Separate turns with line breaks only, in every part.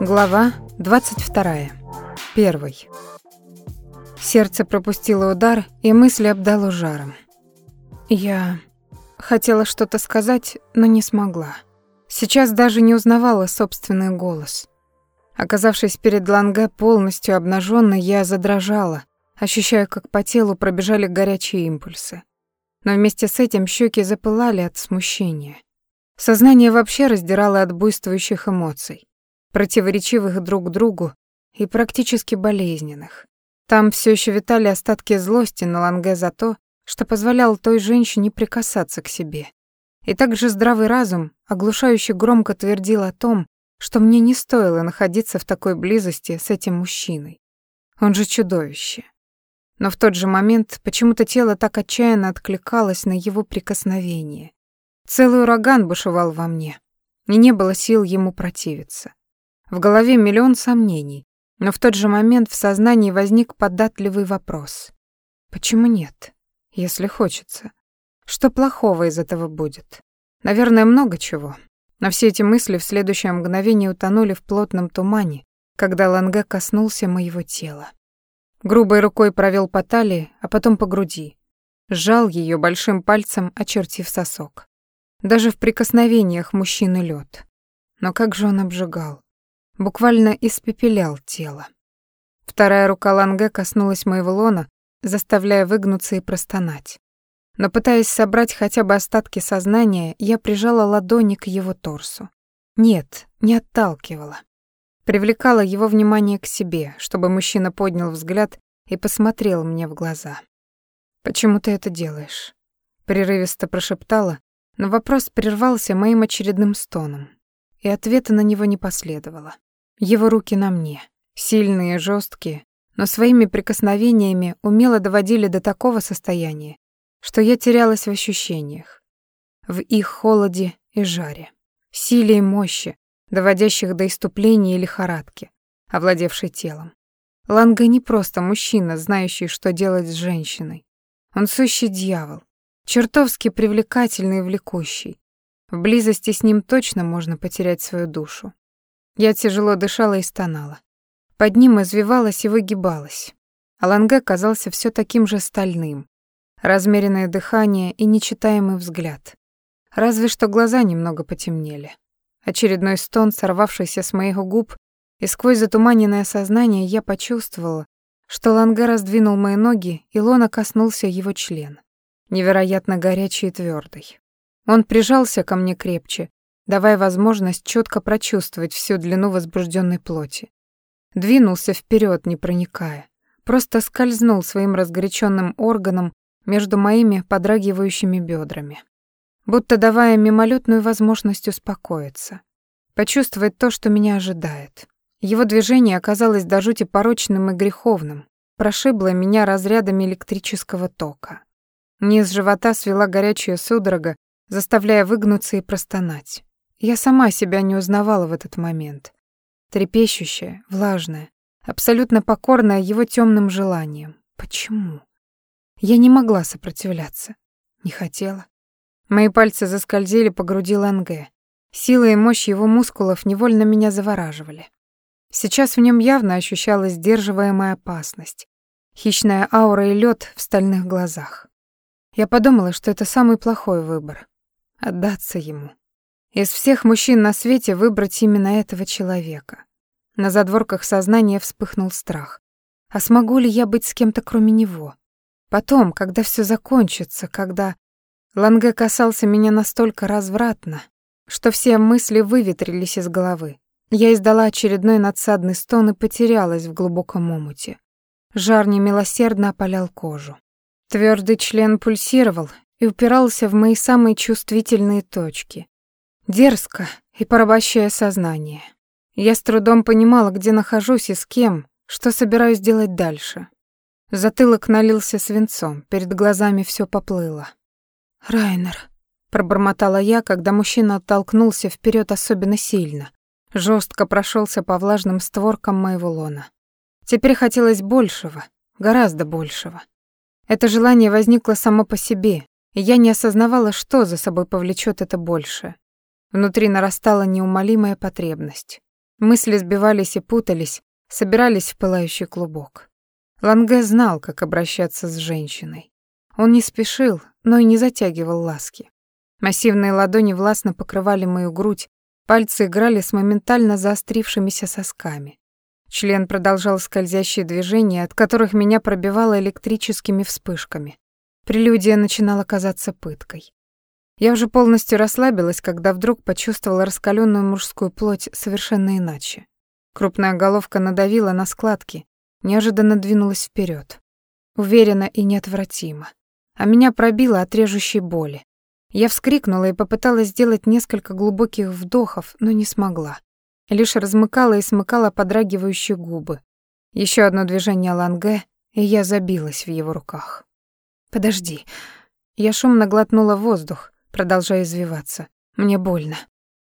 Глава 22. Первый. Сердце пропустило удар, и мысли обдало жаром. Я хотела что-то сказать, но не смогла. Сейчас даже не узнавала собственный голос. Оказавшись перед Ланге полностью обнаженной, я задрожала, ощущая, как по телу пробежали горячие импульсы. Но вместе с этим щеки запылали от смущения. Сознание вообще раздирало от буйствующих эмоций, противоречивых друг другу и практически болезненных. Там все еще витали остатки злости на Ланге за то, что позволял той женщине прикасаться к себе. И также здравый разум оглушающе громко твердил о том, что мне не стоило находиться в такой близости с этим мужчиной. Он же чудовище. Но в тот же момент почему-то тело так отчаянно откликалось на его прикосновение. Целый ураган бушевал во мне, и не было сил ему противиться. В голове миллион сомнений, но в тот же момент в сознании возник податливый вопрос. Почему нет, если хочется? Что плохого из этого будет? Наверное, много чего. Но все эти мысли в следующее мгновение утонули в плотном тумане, когда Ланге коснулся моего тела. Грубой рукой провел по талии, а потом по груди. Сжал ее большим пальцем, очертив сосок. Даже в прикосновениях мужчины лед. Но как же он обжигал. Буквально испепелял тело. Вторая рука Ланге коснулась моего лона, заставляя выгнуться и простонать. Но пытаясь собрать хотя бы остатки сознания, я прижала ладони к его торсу. Нет, не отталкивала привлекала его внимание к себе, чтобы мужчина поднял взгляд и посмотрел мне в глаза. «Почему ты это делаешь?» Прерывисто прошептала, но вопрос прервался моим очередным стоном, и ответа на него не последовало. Его руки на мне, сильные, жесткие, но своими прикосновениями умело доводили до такого состояния, что я терялась в ощущениях, в их холоде и жаре, силе и мощи, доводящих до иступления и лихорадки, овладевшей телом. Ланга не просто мужчина, знающий, что делать с женщиной. Он сущий дьявол, чертовски привлекательный и влекущий. В близости с ним точно можно потерять свою душу. Я тяжело дышала и стонала. Под ним извивалась и выгибалась. А Ланге казался все таким же стальным. Размеренное дыхание и нечитаемый взгляд. Разве что глаза немного потемнели. Очередной стон, сорвавшийся с моих губ, и сквозь затуманенное сознание я почувствовала, что Ланга раздвинул мои ноги, и лона коснулся его член, невероятно горячий и твердый. Он прижался ко мне крепче, давая возможность четко прочувствовать всю длину возбужденной плоти. Двинулся вперед, не проникая, просто скользнул своим разгоряченным органом между моими подрагивающими бедрами будто давая мимолетную возможность успокоиться, почувствовать то, что меня ожидает. Его движение оказалось до жути порочным и греховным, прошибло меня разрядами электрического тока. Низ живота свела горячая судорога, заставляя выгнуться и простонать. Я сама себя не узнавала в этот момент. Трепещущая, влажная, абсолютно покорная его темным желаниям. Почему? Я не могла сопротивляться. Не хотела. Мои пальцы заскользили по груди Ланге. Сила и мощь его мускулов невольно меня завораживали. Сейчас в нем явно ощущалась сдерживаемая опасность. Хищная аура и лед в стальных глазах. Я подумала, что это самый плохой выбор. Отдаться ему. Из всех мужчин на свете выбрать именно этого человека. На задворках сознания вспыхнул страх. А смогу ли я быть с кем-то кроме него? Потом, когда все закончится, когда... Ланге касался меня настолько развратно, что все мысли выветрились из головы. Я издала очередной надсадный стон и потерялась в глубоком омуте. Жар немилосердно опалял кожу. Твердый член пульсировал и упирался в мои самые чувствительные точки. Дерзко и порабощая сознание. Я с трудом понимала, где нахожусь и с кем, что собираюсь делать дальше. Затылок налился свинцом, перед глазами все поплыло. «Райнер», — пробормотала я, когда мужчина оттолкнулся вперед особенно сильно, жестко прошелся по влажным створкам моего лона. Теперь хотелось большего, гораздо большего. Это желание возникло само по себе, и я не осознавала, что за собой повлечет это больше. Внутри нарастала неумолимая потребность. Мысли сбивались и путались, собирались в пылающий клубок. Ланге знал, как обращаться с женщиной. Он не спешил, но и не затягивал ласки. Массивные ладони властно покрывали мою грудь, пальцы играли с моментально заострившимися сосками. Член продолжал скользящие движения, от которых меня пробивало электрическими вспышками. Прелюдия начинала казаться пыткой. Я уже полностью расслабилась, когда вдруг почувствовала раскаленную мужскую плоть совершенно иначе. Крупная головка надавила на складки, неожиданно двинулась вперед, Уверенно и неотвратимо. А меня пробило от режущей боли. Я вскрикнула и попыталась сделать несколько глубоких вдохов, но не смогла лишь размыкала и смыкала подрагивающие губы. Еще одно движение ланге, и я забилась в его руках. «Подожди». Я шумно глотнула воздух, продолжая извиваться. Мне больно.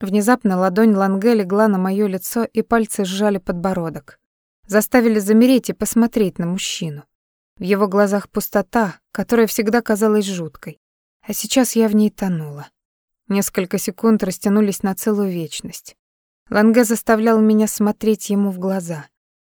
Внезапно ладонь Ланге легла на моё лицо, и пальцы сжали подбородок. Заставили замереть и посмотреть на мужчину. В его глазах пустота, которая всегда казалась жуткой. А сейчас я в ней тонула. Несколько секунд растянулись на целую вечность. Ланге заставлял меня смотреть ему в глаза,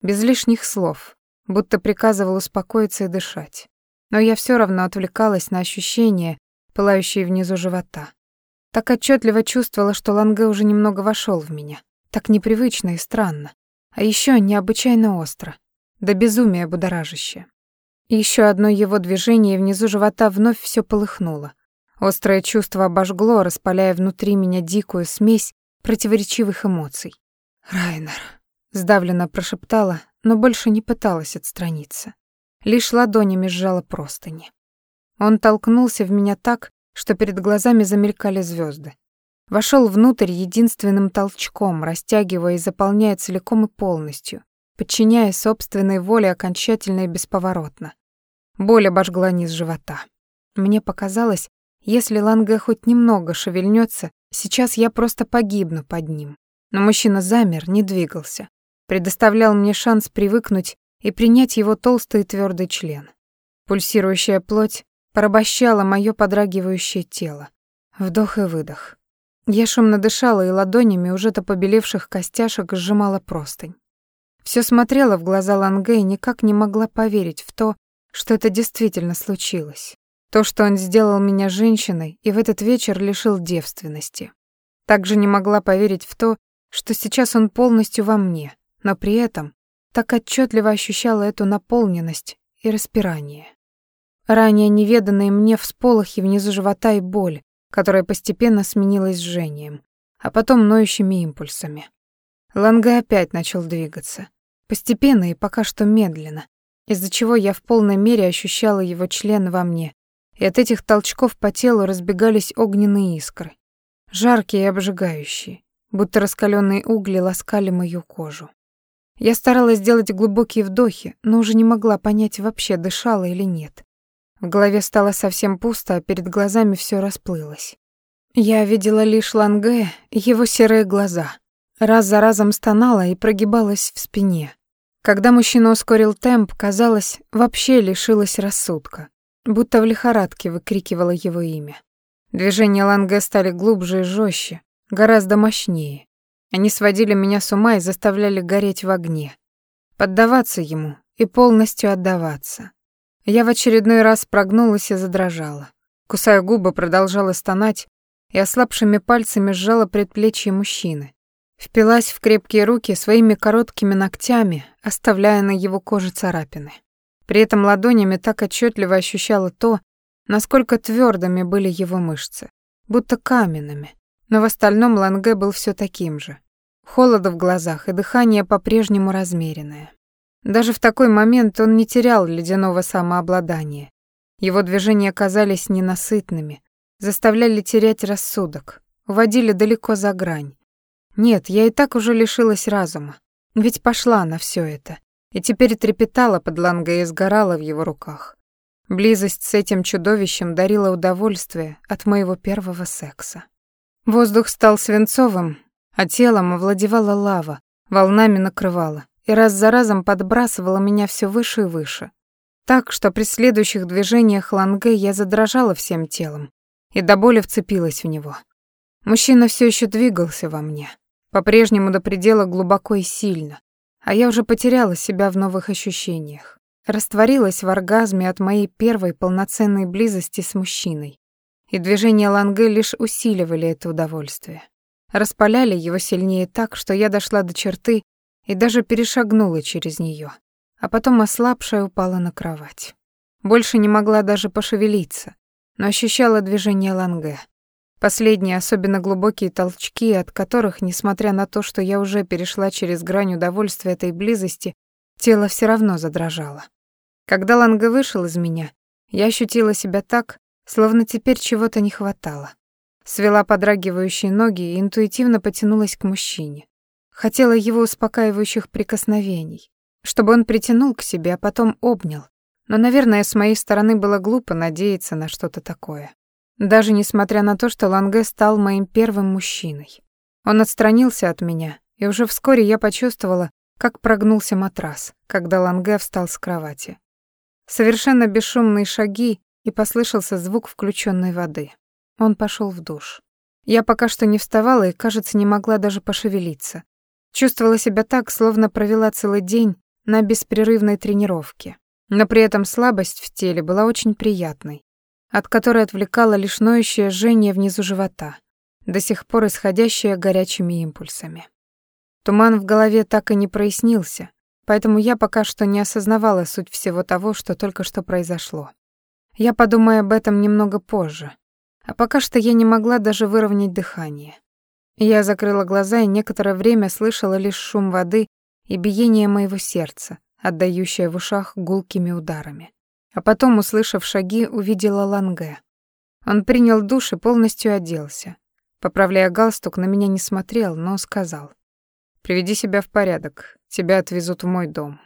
без лишних слов, будто приказывал успокоиться и дышать. Но я все равно отвлекалась на ощущения, пылающие внизу живота. Так отчетливо чувствовала, что Ланге уже немного вошел в меня. Так непривычно и странно. А еще необычайно остро. До безумия будоражище. Еще одно его движение, и внизу живота вновь все полыхнуло. Острое чувство обожгло, распаляя внутри меня дикую смесь противоречивых эмоций. «Райнер», — сдавленно прошептала, но больше не пыталась отстраниться. Лишь ладонями сжала простыни. Он толкнулся в меня так, что перед глазами замелькали звезды. Вошел внутрь единственным толчком, растягивая и заполняя целиком и полностью, подчиняя собственной воле окончательно и бесповоротно. Боль обожгла низ живота. Мне показалось, если Ланге хоть немного шевельнется, сейчас я просто погибну под ним. Но мужчина замер, не двигался. Предоставлял мне шанс привыкнуть и принять его толстый и твердый член. Пульсирующая плоть порабощала мое подрагивающее тело. Вдох и выдох. Я шумно дышала и ладонями уже до побелевших костяшек сжимала простынь. Всё смотрела в глаза Ланге и никак не могла поверить в то, что это действительно случилось. То, что он сделал меня женщиной и в этот вечер лишил девственности. Также не могла поверить в то, что сейчас он полностью во мне, но при этом так отчетливо ощущала эту наполненность и распирание. Ранее неведанные мне всполохи внизу живота и боль, которая постепенно сменилась жжением, а потом ноющими импульсами. Ланга опять начал двигаться. Постепенно и пока что медленно, из-за чего я в полной мере ощущала его член во мне и от этих толчков по телу разбегались огненные искры, жаркие и обжигающие, будто раскаленные угли ласкали мою кожу. Я старалась сделать глубокие вдохи, но уже не могла понять, вообще дышала или нет. В голове стало совсем пусто, а перед глазами все расплылось. Я видела лишь Ланге и его серые глаза. Раз за разом стонала и прогибалась в спине. Когда мужчина ускорил темп, казалось, вообще лишилась рассудка будто в лихорадке выкрикивала его имя. Движения Ланге стали глубже и жестче, гораздо мощнее. Они сводили меня с ума и заставляли гореть в огне. Поддаваться ему и полностью отдаваться. Я в очередной раз прогнулась и задрожала. Кусая губы, продолжала стонать и ослабшими пальцами сжала предплечье мужчины. Впилась в крепкие руки своими короткими ногтями, оставляя на его коже царапины. При этом ладонями так отчетливо ощущала то, насколько твердыми были его мышцы, будто каменными. Но в остальном Ланге был все таким же. Холода в глазах и дыхание по-прежнему размеренное. Даже в такой момент он не терял ледяного самообладания. Его движения казались ненасытными, заставляли терять рассудок, уводили далеко за грань. Нет, я и так уже лишилась разума, ведь пошла на все это и теперь трепетала под лангой и сгорала в его руках. Близость с этим чудовищем дарила удовольствие от моего первого секса. Воздух стал свинцовым, а телом овладевала лава, волнами накрывала и раз за разом подбрасывала меня все выше и выше. Так, что при следующих движениях Ланге я задрожала всем телом и до боли вцепилась в него. Мужчина все еще двигался во мне, по-прежнему до предела глубоко и сильно, а я уже потеряла себя в новых ощущениях. Растворилась в оргазме от моей первой полноценной близости с мужчиной, и движения Ланге лишь усиливали это удовольствие. Распаляли его сильнее так, что я дошла до черты и даже перешагнула через нее, а потом ослабшая упала на кровать. Больше не могла даже пошевелиться, но ощущала движение Ланге. Последние особенно глубокие толчки, от которых, несмотря на то, что я уже перешла через грань удовольствия этой близости, тело все равно задрожало. Когда Ланге вышел из меня, я ощутила себя так, словно теперь чего-то не хватало. Свела подрагивающие ноги и интуитивно потянулась к мужчине. Хотела его успокаивающих прикосновений, чтобы он притянул к себе, а потом обнял. Но, наверное, с моей стороны было глупо надеяться на что-то такое. Даже несмотря на то, что Ланге стал моим первым мужчиной. Он отстранился от меня, и уже вскоре я почувствовала, как прогнулся матрас, когда Ланге встал с кровати. Совершенно бесшумные шаги, и послышался звук включенной воды. Он пошел в душ. Я пока что не вставала и, кажется, не могла даже пошевелиться. Чувствовала себя так, словно провела целый день на беспрерывной тренировке. Но при этом слабость в теле была очень приятной от которой отвлекало лишь ноющее жжение внизу живота, до сих пор исходящее горячими импульсами. Туман в голове так и не прояснился, поэтому я пока что не осознавала суть всего того, что только что произошло. Я подумаю об этом немного позже, а пока что я не могла даже выровнять дыхание. Я закрыла глаза и некоторое время слышала лишь шум воды и биение моего сердца, отдающее в ушах гулкими ударами. А потом, услышав шаги, увидела Ланге. Он принял душ и полностью оделся. Поправляя галстук, на меня не смотрел, но сказал. «Приведи себя в порядок, тебя отвезут в мой дом».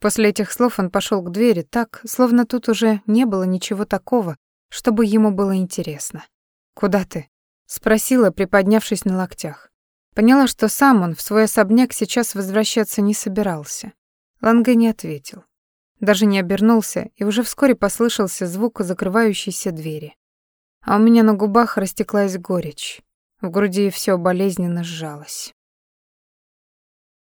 После этих слов он пошел к двери так, словно тут уже не было ничего такого, чтобы ему было интересно. «Куда ты?» — спросила, приподнявшись на локтях. Поняла, что сам он в свой особняк сейчас возвращаться не собирался. Ланге не ответил даже не обернулся, и уже вскоре послышался звук закрывающейся двери. А у меня на губах растеклась горечь, в груди все болезненно сжалось.